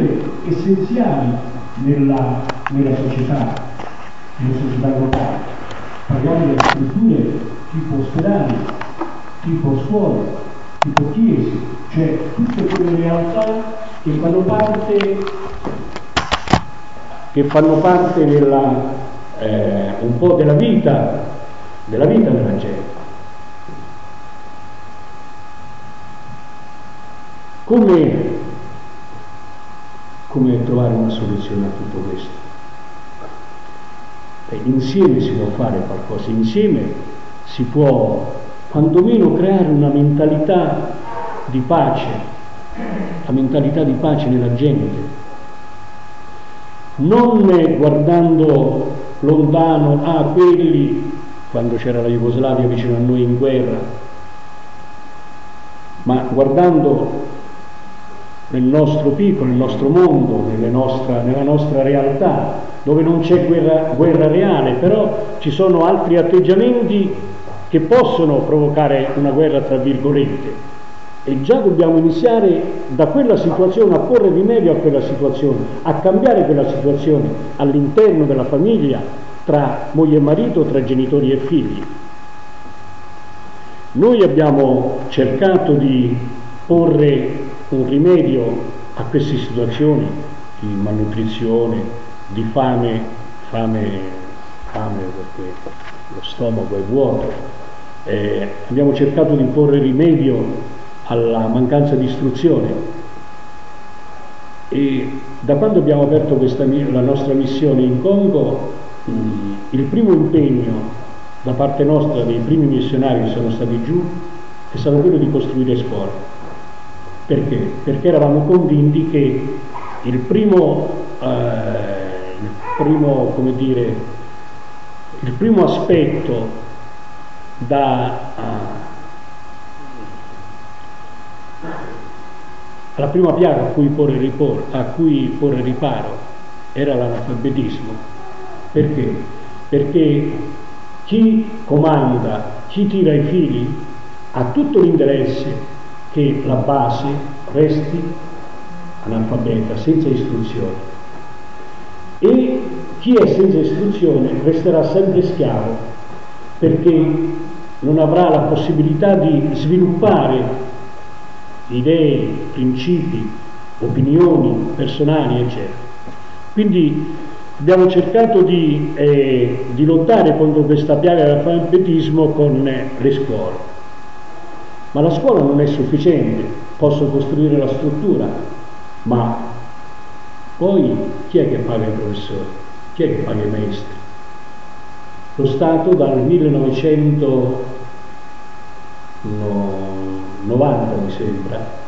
strutture essenziali nella, nella società, nella società globale. Parliamo delle strutture tipo ospedali, tipo scuole, tipo chiese, cioè tutte quelle realtà che fanno parte, che fanno parte della, eh, un po' della vita, della vita della gente. Come, come trovare una soluzione a tutto questo? Beh, insieme si può fare qualcosa, insieme si può quantomeno creare una mentalità di pace, la mentalità di pace nella gente, non guardando lontano a ah, quelli quando c'era la Jugoslavia vicino a noi in guerra, ma guardando nel nostro piccolo, nel nostro mondo, nostra, nella nostra realtà, dove non c'è guerra, guerra reale, però ci sono altri atteggiamenti che possono provocare una guerra tra virgolette. E già dobbiamo iniziare da quella situazione a porre rimedio a quella situazione, a cambiare quella situazione all'interno della famiglia, tra moglie e marito, tra genitori e figli. Noi abbiamo cercato di porre un rimedio a queste situazioni di malnutrizione, di fame, fame, fame perché lo stomaco è vuoto. Eh, abbiamo cercato di porre rimedio alla mancanza di istruzione e da quando abbiamo aperto questa, la nostra missione in Congo, il primo impegno da parte nostra dei primi missionari che sono stati giù è stato quello di costruire scuole perché? Perché eravamo convinti che il primo, eh, il primo, dire, il primo aspetto da, uh, la prima piaga a cui, porre ripor, a cui porre riparo era l'analfabetismo. Perché? Perché chi comanda, chi tira i fili ha tutto l'interesse che la base resti analfabeta, senza istruzione. E chi è senza istruzione resterà sempre schiavo perché non avrà la possibilità di sviluppare idee, principi, opinioni personali, eccetera. Quindi abbiamo cercato di, eh, di lottare contro questa piaga dell'alfabetismo con le scuole. Ma la scuola non è sufficiente, posso costruire la struttura, ma poi chi è che paga i professori? Chi è che paga i maestri? Lo Stato dal 1990 mi sembra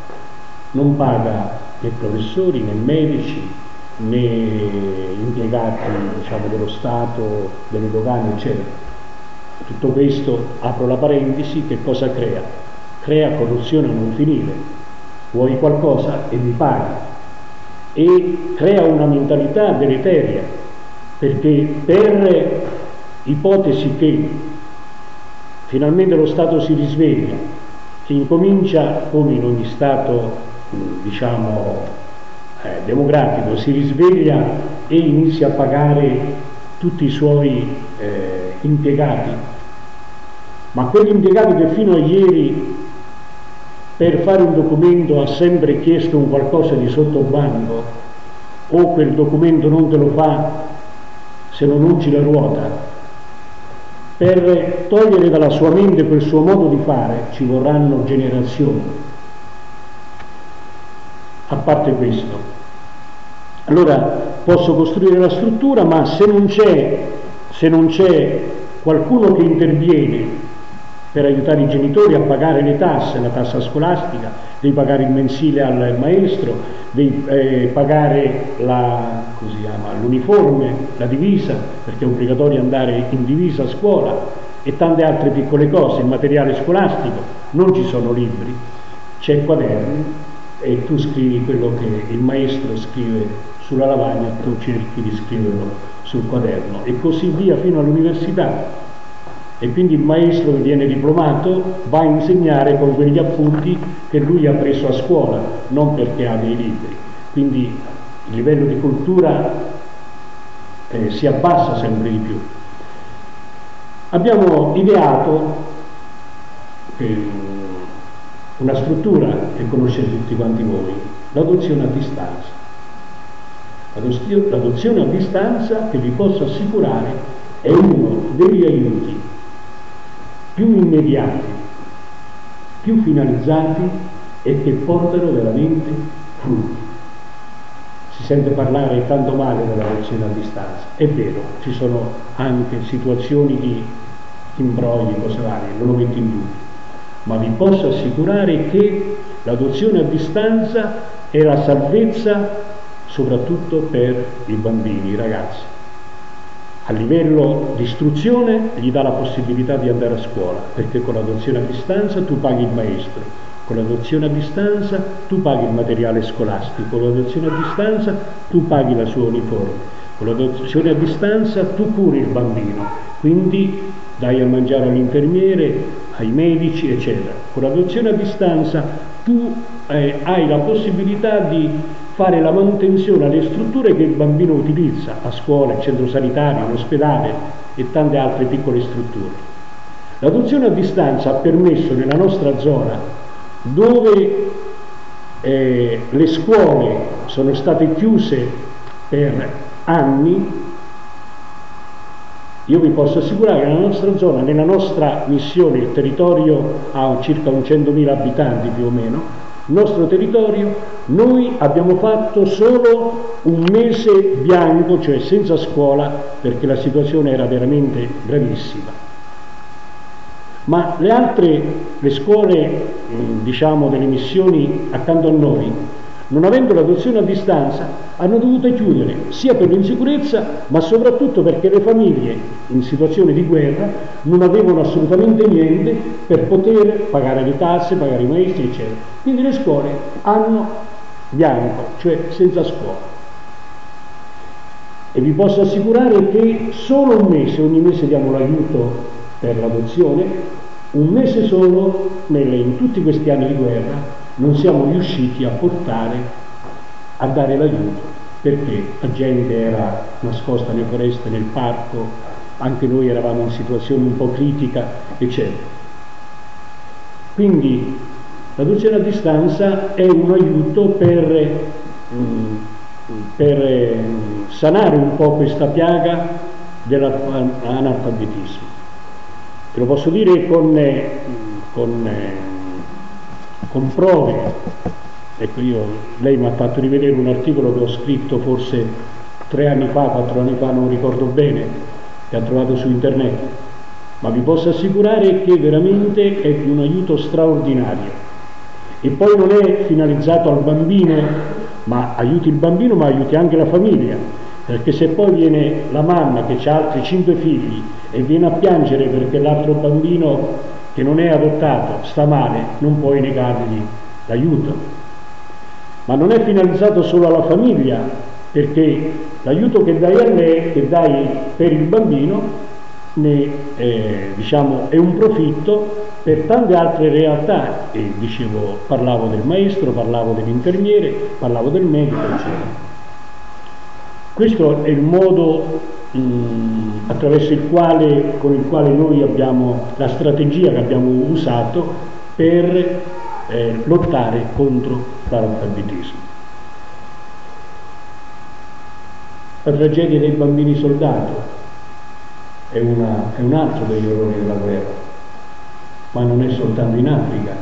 non paga né professori né medici né impiegati diciamo, dello Stato, delle dogane eccetera. Tutto questo, apro la parentesi, che cosa crea? Crea corruzione a non finire, vuoi qualcosa e mi paghi, e crea una mentalità deleteria, perché per ipotesi che finalmente lo Stato si risveglia, che incomincia, come in ogni Stato diciamo eh, democratico, si risveglia e inizia a pagare tutti i suoi eh, impiegati, ma quegli impiegati che fino a ieri per fare un documento ha sempre chiesto un qualcosa di sottobanco o quel documento non te lo fa se non ungi la ruota. Per togliere dalla sua mente quel suo modo di fare ci vorranno generazioni. A parte questo. Allora posso costruire la struttura, ma se non c'è qualcuno che interviene per aiutare i genitori a pagare le tasse, la tassa scolastica, devi pagare il mensile al maestro, devi eh, pagare la, chiama, l'uniforme, la divisa, perché è obbligatorio andare in divisa a scuola e tante altre piccole cose, il materiale scolastico, non ci sono libri, c'è il quaderno e tu scrivi quello che il maestro scrive sulla lavagna, tu cerchi di scriverlo sul quaderno e così via fino all'università e quindi il maestro che viene diplomato va a insegnare con quegli appunti che lui ha preso a scuola, non perché ha dei libri. Quindi il livello di cultura eh, si abbassa sempre di più. Abbiamo ideato eh, una struttura che conoscete tutti quanti voi, l'adozione a distanza. L'adozione a distanza che vi posso assicurare è uno degli aiuti più immediati, più finalizzati e che portano veramente frutti. Si sente parlare tanto male dell'adozione a distanza, è vero, ci sono anche situazioni di imbrogli, cose varie, non lo metto in dubbio, ma vi posso assicurare che l'adozione a distanza è la salvezza soprattutto per i bambini, i ragazzi. A livello di istruzione gli dà la possibilità di andare a scuola, perché con l'adozione a distanza tu paghi il maestro, con l'adozione a distanza tu paghi il materiale scolastico, con l'adozione a distanza tu paghi la sua uniforme, con l'adozione a distanza tu curi il bambino, quindi dai a mangiare all'infermiere, ai medici, eccetera. Con l'adozione a distanza tu eh, hai la possibilità di fare la manutenzione alle strutture che il bambino utilizza, a scuola, il centro sanitario, l'ospedale e tante altre piccole strutture. L'adozione a distanza ha permesso nella nostra zona, dove eh, le scuole sono state chiuse per anni, io vi posso assicurare che nella nostra zona, nella nostra missione, il territorio ha circa un 100.000 abitanti più o meno, nostro territorio, noi abbiamo fatto solo un mese bianco, cioè senza scuola, perché la situazione era veramente gravissima. Ma le altre, le scuole, diciamo, delle missioni accanto a noi, non avendo l'adozione a distanza, hanno dovuto chiudere sia per l'insicurezza, ma soprattutto perché le famiglie in situazioni di guerra non avevano assolutamente niente per poter pagare le tasse, pagare i maestri, eccetera. Quindi le scuole hanno bianco, cioè senza scuola. E vi posso assicurare che solo un mese, ogni mese diamo l'aiuto per l'adozione, un mese solo in tutti questi anni di guerra non siamo riusciti a portare a dare l'aiuto perché la gente era nascosta nelle foreste, nel parco, anche noi eravamo in situazione un po' critica, eccetera. Quindi l'adozione a distanza è un aiuto per, mm, per mm, sanare un po' questa piaga dell'analfabetismo. Te lo posso dire con, eh, con eh, con prove. Ecco, io, lei mi ha fatto rivedere un articolo che ho scritto forse tre anni fa, quattro anni fa, non ricordo bene, che ha trovato su internet, ma vi posso assicurare che veramente è di un aiuto straordinario. E poi non è finalizzato al bambino, ma aiuti il bambino, ma aiuti anche la famiglia, perché se poi viene la mamma che ha altri cinque figli e viene a piangere perché l'altro bambino che non è adottato sta male, non puoi negargli l'aiuto. Ma non è finalizzato solo alla famiglia, perché l'aiuto che dai a lei, che dai per il bambino, ne, eh, diciamo, è un profitto per tante altre realtà. E dicevo, parlavo del maestro, parlavo dell'infermiere, parlavo del medico, eccetera. Questo è il modo attraverso il quale, con il quale noi abbiamo la strategia che abbiamo usato per eh, lottare contro l'analfabetismo. La tragedia dei bambini soldato è, una, è un altro degli orrori della guerra, ma non è soltanto in Africa,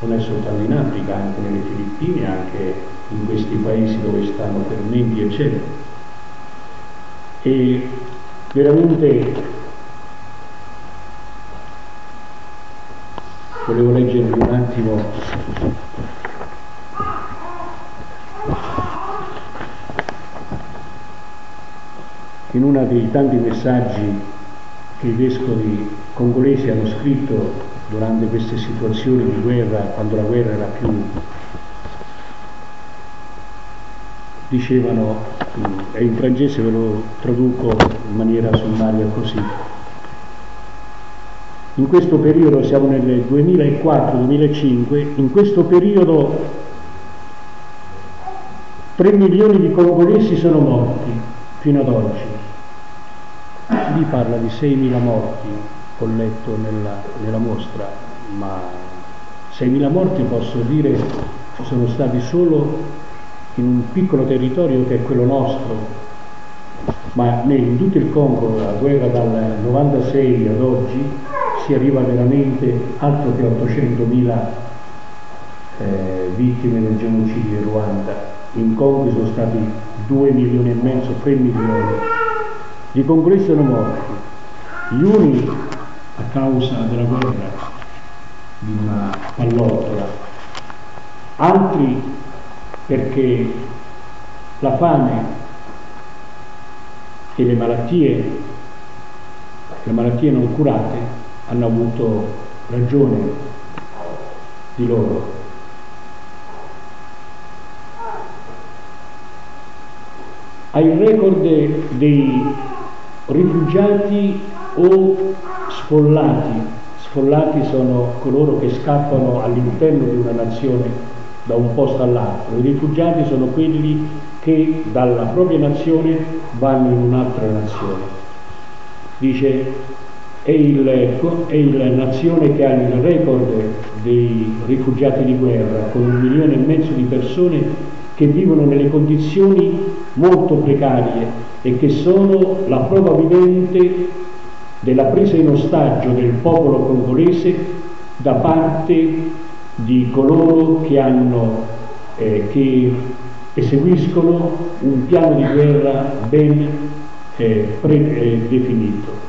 non è soltanto in Africa, anche nelle Filippine, anche in questi paesi dove stanno fermenti, eccetera. E veramente volevo leggervi un attimo. In uno dei tanti messaggi che i vescovi congolesi hanno scritto durante queste situazioni di guerra, quando la guerra era più dicevano, e in francese ve lo traduco in maniera sommaria così. In questo periodo, siamo nel 2004-2005, in questo periodo 3 milioni di congolesi sono morti fino ad oggi. Lì parla di 6.000 morti, ho letto nella, nella mostra, ma 6.000 morti posso dire ci sono stati solo in un piccolo territorio che è quello nostro, ma in tutto il Congo, la guerra dal 96 ad oggi, si arriva veramente altro che 800.000 eh, vittime del genocidio in Ruanda. In Congo sono stati 2 milioni e mezzo, 3 milioni. I congolesi sono morti, gli uni a causa della guerra, di una pallottola, altri perché la fame e le malattie, le malattie non curate hanno avuto ragione di loro. ha il record dei rifugiati o sfollati. Sfollati sono coloro che scappano all'interno di una nazione da un posto all'altro. I rifugiati sono quelli che dalla propria nazione vanno in un'altra nazione. Dice, è, il, è il nazione che ha il record dei rifugiati di guerra, con un milione e mezzo di persone che vivono nelle condizioni molto precarie e che sono la prova vivente della presa in ostaggio del popolo congolese da parte di coloro che, hanno, eh, che eseguiscono un piano di guerra ben eh, predefinito. Eh,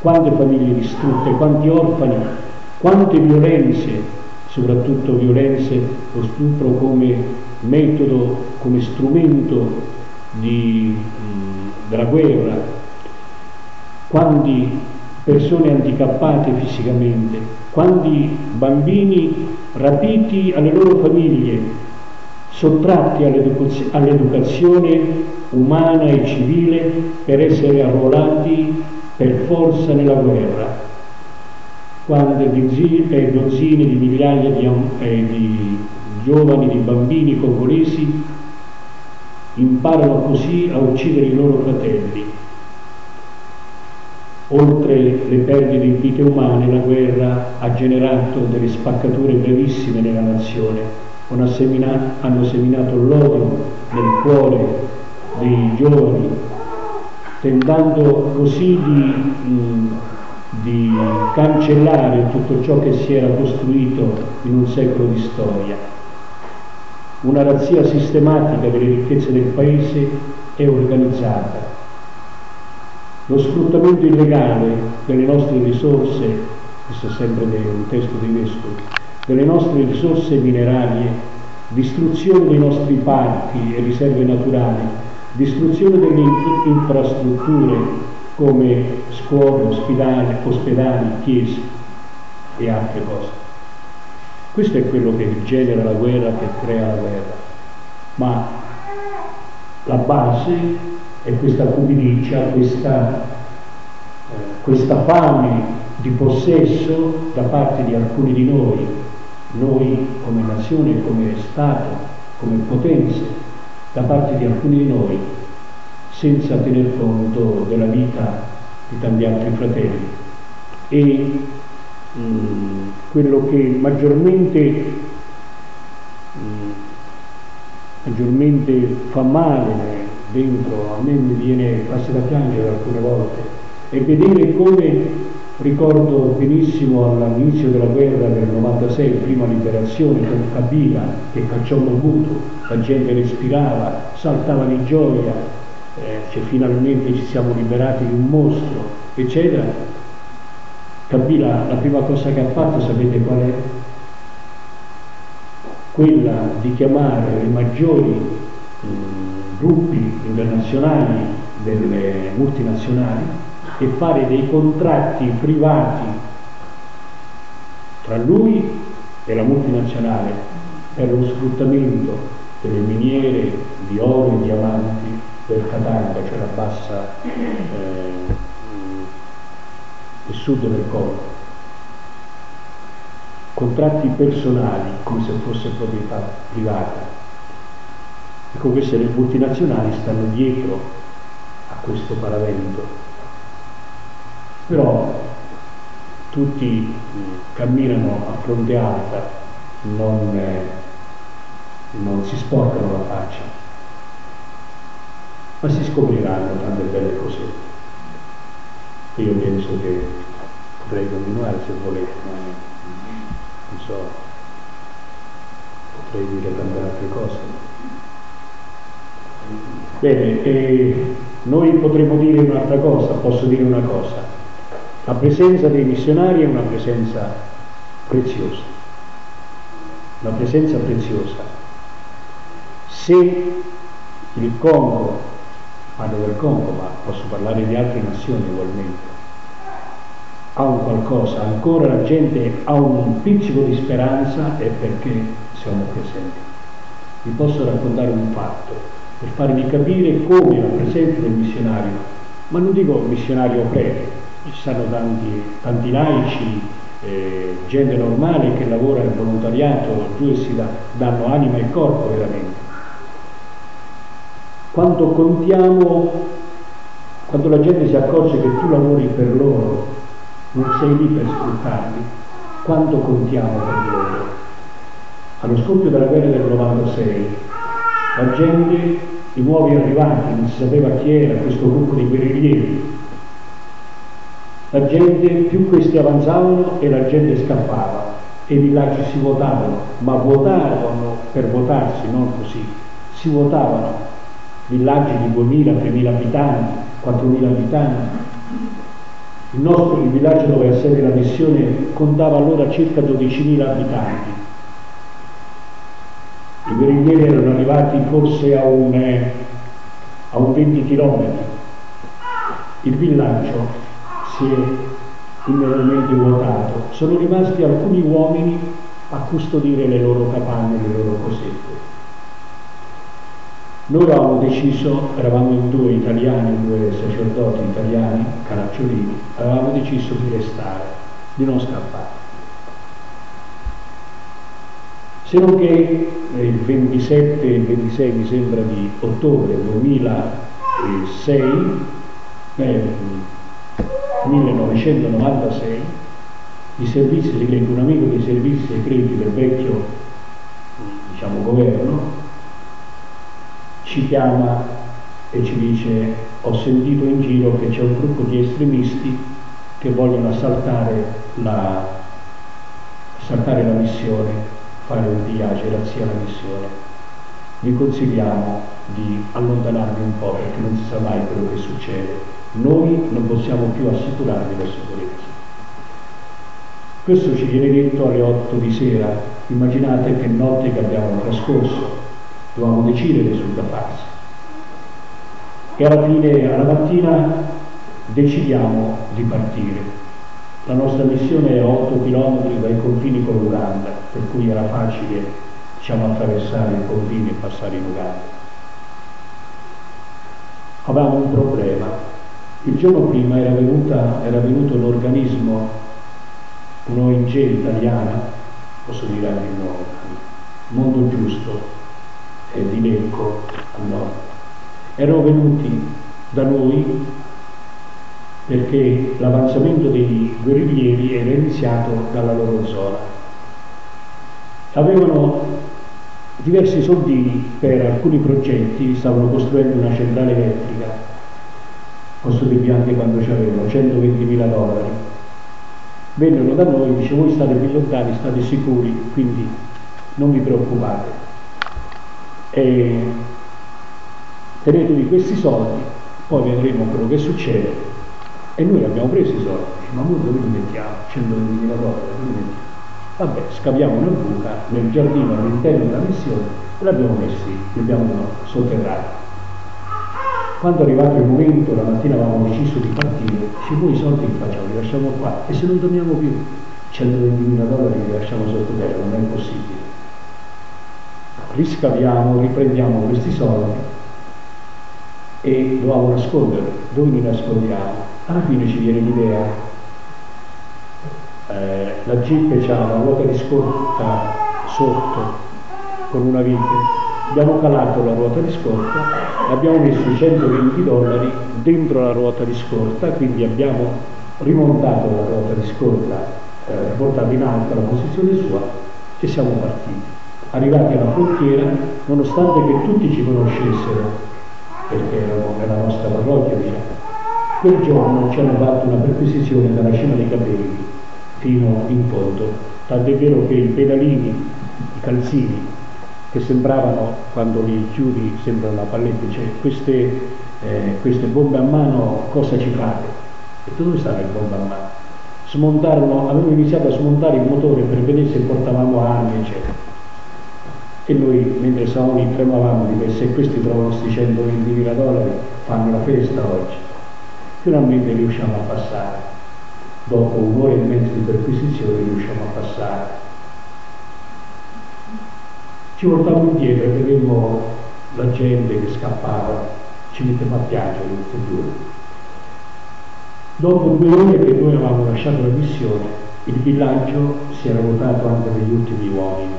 quante famiglie distrutte, quanti orfani, quante violenze, soprattutto violenze, lo stupro come metodo, come strumento di, mh, della guerra, quanti persone handicappate fisicamente, quanti bambini rapiti alle loro famiglie, sottratti all'educazione umana e civile per essere arruolati per forza nella guerra, quante dozzine di migliaia di, eh, di giovani, di bambini congolesi imparano così a uccidere i loro fratelli. Oltre le perdite di vite umane, la guerra ha generato delle spaccature gravissime nella nazione, hanno seminato l'odio nel cuore dei giovani, tentando così di, mh, di cancellare tutto ciò che si era costruito in un secolo di storia una razzia sistematica delle ricchezze del paese è organizzata. Lo sfruttamento illegale delle nostre risorse, questo è sempre un testo dei vescovi, delle nostre risorse minerarie, distruzione dei nostri parchi e riserve naturali, distruzione delle infrastrutture come scuole, ospedali, ospedali chiese e altre cose. Questo è quello che genera la guerra, che crea la guerra. Ma la base è questa cupidigia, questa, eh, questa fame di possesso da parte di alcuni di noi, noi come nazione, come Stato, come potenze, da parte di alcuni di noi, senza tener conto della vita di tanti altri fratelli. E Mm, quello che maggiormente, mm, maggiormente fa male dentro, a me mi viene quasi da piangere alcune volte, è vedere come ricordo benissimo all'inizio della guerra del 96, prima liberazione con Kabila che cacciò Mobutu, la gente respirava, saltava di gioia, eh, cioè finalmente ci siamo liberati di un mostro, eccetera Kabila la prima cosa che ha fatto, sapete qual è? Quella di chiamare i maggiori mh, gruppi internazionali delle multinazionali e fare dei contratti privati tra lui e la multinazionale per lo sfruttamento delle miniere di oro e diamanti del Katanga, cioè la bassa eh, e sud del Congo. Contratti personali, come se fosse proprietà privata. Ecco, queste le multinazionali stanno dietro a questo paravento. Però tutti camminano a fronte alta, non, eh, non si sporcano la faccia, ma si scopriranno tante belle cosette. Io penso che potrei continuare se volete, ma non so, potrei dire tante altre cose. Bene, e noi potremmo dire un'altra cosa, posso dire una cosa. La presenza dei missionari è una presenza preziosa, una presenza preziosa. Se il Congo, parlo del Congo, ma posso parlare di altre nazioni ugualmente, ha un qualcosa, ancora la gente ha un pizzico di speranza, è perché siamo presenti. Vi posso raccontare un fatto per farvi capire come la presenza del missionario, ma non dico missionario prete, ci sono tanti, tanti laici, eh, gente normale che lavora in volontariato, giù si da, danno anima e corpo veramente. Quando contiamo, quando la gente si accorge che tu lavori per loro, non sei lì per sfruttarli, quanto contiamo per loro? Allo scoppio della guerra del 96, la gente, i nuovi arrivati, non si sapeva chi era questo gruppo di guerriglieri, la gente, più questi avanzavano e la gente scappava e i villaggi si votavano, ma votavano per votarsi, non così, si votavano, villaggi di 2.000, 3.000 abitanti, 4.000 abitanti. Il nostro il villaggio dove ha sede la missione contava allora circa 12.000 abitanti. I guerriglieri erano arrivati forse a un, a un 20 km. Il villaggio si è immediatamente vuotato. Sono rimasti alcuni uomini a custodire le loro capanne, le loro cosette. Noi avevamo deciso, eravamo in due italiani, due sacerdoti italiani, caracciolini, avevamo deciso di restare, di non scappare. Se non che il 27 e il 26 mi sembra di ottobre 2006, eh, 1996 i servizi segreti, un amico dei servizi segreti del vecchio diciamo, governo ci chiama e ci dice ho sentito in giro che c'è un gruppo di estremisti che vogliono assaltare la, assaltare la missione, fare un viaggio, grazie alla missione. Vi consigliamo di allontanarvi un po' perché non si sa mai quello che succede noi non possiamo più assicurarvi la sicurezza. Questo ci viene detto alle 8 di sera, immaginate che notte che abbiamo trascorso, dovevamo decidere sul da farsi. E alla fine, alla mattina, decidiamo di partire. La nostra missione è a 8 km dai confini con l'Uganda, per cui era facile diciamo, attraversare i confini e passare in Uganda. Avevamo un problema, il giorno prima era, venuta, era venuto un organismo, un'ONG italiana, posso dire anche il nome, Mondo Giusto, eh, di Lecco, al nord. Erano venuti da noi perché l'avanzamento dei guerriglieri era iniziato dalla loro zona. Avevano diversi soldini per alcuni progetti, stavano costruendo una centrale elettrica dirvi anche quando ci avevano, 120.000 dollari. Vennero da noi, dice voi state più lontani, state sicuri, quindi non vi preoccupate. E tenetevi questi soldi, poi vedremo quello che succede. E noi abbiamo preso i soldi, ma noi dove li mettiamo? 120.000 dollari, Vabbè, scaviamo una buca nel giardino all'interno della missione e l'abbiamo messi, li abbiamo sotterrati. Quando è arrivato il momento, la mattina avevamo deciso di partire, se voi i soldi che facciamo? Li lasciamo qua e se non torniamo più 120.000 dollari li lasciamo sottoterra, non è possibile. Riscaviamo, riprendiamo questi soldi e dovevamo nasconderli. Dove li nascondiamo? Alla fine ci viene l'idea. Eh, la Jeep ha una ruota di scorta sotto con una vite abbiamo calato la ruota di scorta, abbiamo messo i 120 dollari dentro la ruota di scorta, quindi abbiamo rimontato la ruota di scorta, eh, portato in alto la posizione sua e siamo partiti. Arrivati alla frontiera, nonostante che tutti ci conoscessero, perché erano nella nostra parrocchia, diciamo, quel giorno ci hanno fatto una perquisizione dalla cima dei capelli fino in fondo, tant'è vero che i pedalini, i calzini, che sembravano, quando li chiudi, sembrano una palletta, cioè queste, eh, queste bombe a mano cosa ci fate? E dove stanno le bombe a mano? Smontarono, avevano iniziato a smontare il motore per vedere se portavamo armi, eccetera. E noi, mentre stavamo lì, tremavamo di che se questi trovano questi 120.000 dollari, fanno la festa oggi. Finalmente riusciamo a passare. Dopo un'ora e mezza di perquisizione riusciamo a passare ci voltavamo indietro e vedemmo la gente che scappava, ci metteva a piangere tutti e due. Dopo due ore che noi avevamo lasciato la missione, il villaggio si era votato anche degli ultimi uomini.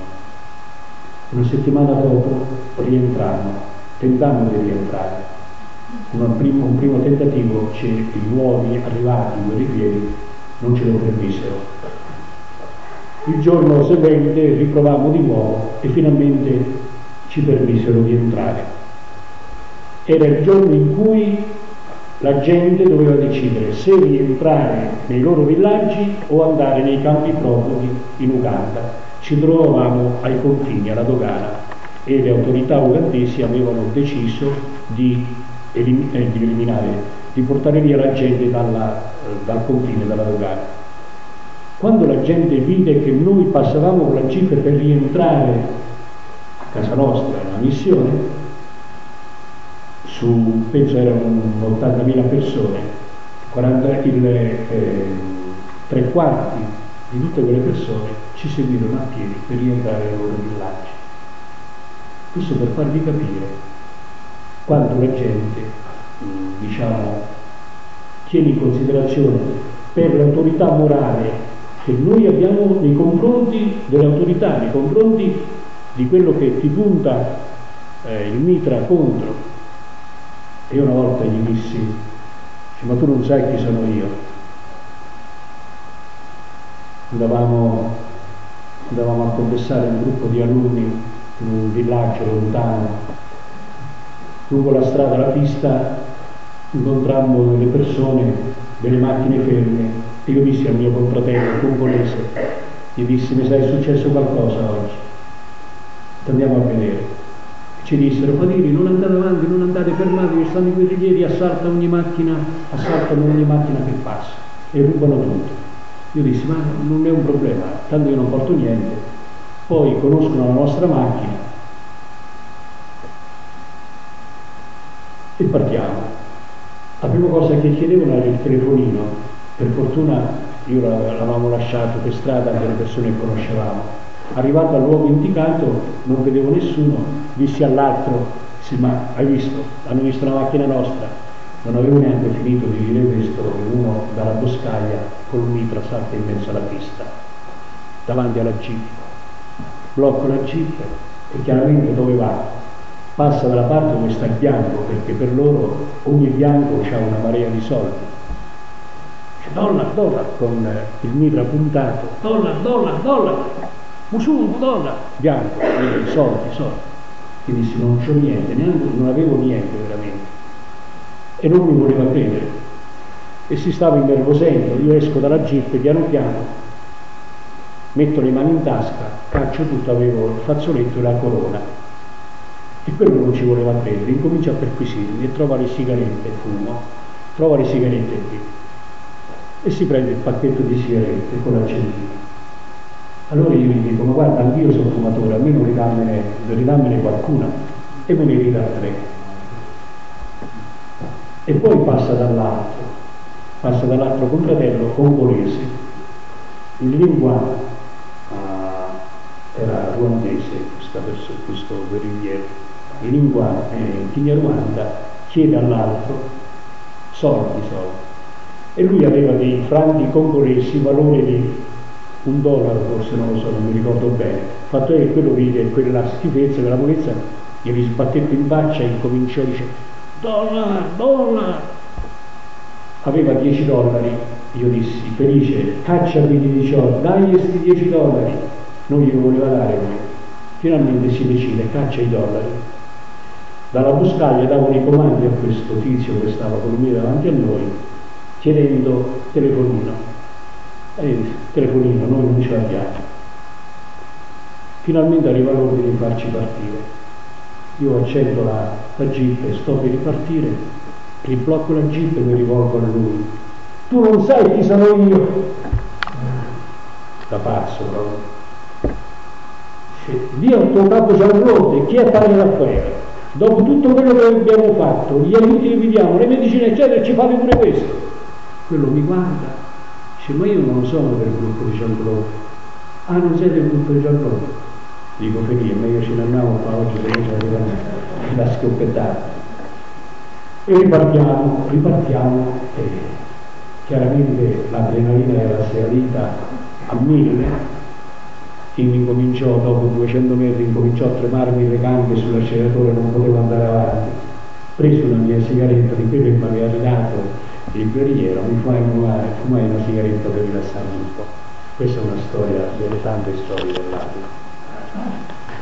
Una settimana dopo rientrammo, tentammo di rientrare. Primo, un primo tentativo, i nuovi arrivati, guerriglieri, non ce lo permisero il giorno seguente riprovammo di nuovo e finalmente ci permisero di entrare. Era il giorno in cui la gente doveva decidere se rientrare nei loro villaggi o andare nei campi profughi in Uganda. Ci trovavamo ai confini, alla dogana e le autorità ugandesi avevano deciso di, elim- eh, di eliminare, di portare via la gente dalla, eh, dal confine, dalla dogana. Quando la gente vide che noi passavamo con la jeep per rientrare a casa nostra, una missione, su, penso erano 80.000 persone, 40, il, eh, tre quarti di tutte quelle persone ci seguirono a piedi per rientrare nei loro villaggi. Questo per farvi capire quanto la gente, diciamo, tiene in considerazione per l'autorità morale che noi abbiamo nei confronti delle autorità, nei confronti di quello che ti punta eh, il mitra contro. E una volta gli dissi, ma tu non sai chi sono io. Andavamo, andavamo a confessare un gruppo di alunni in un villaggio lontano. Lungo la strada, la pista, incontrammo delle persone, delle macchine ferme e io dissi al mio confratello congolese, gli dissi mi sai è successo qualcosa oggi, andiamo a vedere. Ci dissero, Padiri, non andate avanti, non andate fermatevi, stanno i guerriglieri, assaltano ogni macchina, assaltano ogni macchina che passa e rubano tutto. Io dissi, ma non è un problema, tanto io non porto niente. Poi conoscono la nostra macchina e partiamo. La prima cosa che chiedevano era il telefonino per fortuna io l'avevamo lasciato per strada anche le persone che conoscevamo. Arrivato al luogo indicato non vedevo nessuno, dissi all'altro, sì, ma hai visto, hanno visto la macchina nostra. Non avevo neanche finito di dire questo che uno dalla boscaglia col mitra salta in mezzo alla pista, davanti alla jeep. Blocco la jeep e chiaramente dove va? Passa dalla parte dove sta il bianco, perché per loro ogni bianco ha una marea di soldi dollaro, dollaro, con il mitra puntato, dollaro, dollaro, dollaro, musulmo, dollaro, bianco, soldi, soldi. Quindi non c'ho niente, neanche, non avevo niente veramente. E non mi voleva credere. E si stava innervosendo, io esco dalla jeep piano piano, metto le mani in tasca, caccio tutto, avevo il fazzoletto e la corona. E quello non ci voleva credere, incomincia a perquisirmi e trova le sigarette, fumo, trova le sigarette qui e si prende il pacchetto di sigarette con l'accendino. Allora io gli dico, ma guarda, anch'io sono fumatore, almeno ridammene, ridammene qualcuna e me ne ridà tre. E poi passa dall'altro, passa dall'altro confratello congolese, in lingua uh, era ruandese persona, questo guerrigliero, in lingua eh, Kinyarwanda chiede all'altro soldi, soldi. E lui aveva dei franchi congolesi valore di un dollaro, forse non lo so, non mi ricordo bene. Fatto è che quello vide quella schifezza, quella purezza, glieli sbattette in faccia e incominciò a dire dollar, dollar. Aveva 10 dollari, io dissi, felice, cacciami di 18, dai questi 10 dollari. Non glielo voleva dare lui. Finalmente si decide, caccia i dollari. Dalla buscaglia davano i comandi a questo tizio che stava con lui davanti a noi, chiedendo telefonino. E telefonino, noi non ce l'abbiamo. Finalmente arriva l'ordine di farci partire. Io accendo la, la jeep e sto per ripartire, riblocco la jeep e mi rivolgo a lui. Tu non sai chi sono io? Da pazzo proprio. Dio il tuo capo Gianrote, chi è padre Raffaele? Dopo tutto quello che abbiamo fatto, gli aiuti che vi diamo, le medicine eccetera, ci fate pure questo. Quello mi guarda, dice ma io non sono del gruppo di Gianrote. Ah, non sei del gruppo di Gianrote? Dico Felice, ma io ce ne andiamo qua oggi se non c'è da schioppettare. E ripartiamo, ripartiamo e chiaramente l'adrenalina era salita a mille incominciò dopo 200 metri incominciò a tremarmi le gambe sull'acceleratore non potevo andare avanti. Preso una mia sigaretta di quello che mi aveva ridato il guerriero mi fumai, fumare, fumai una sigaretta per rilassarmi un po' questa è una storia delle tante storie dell'Aquila Oh.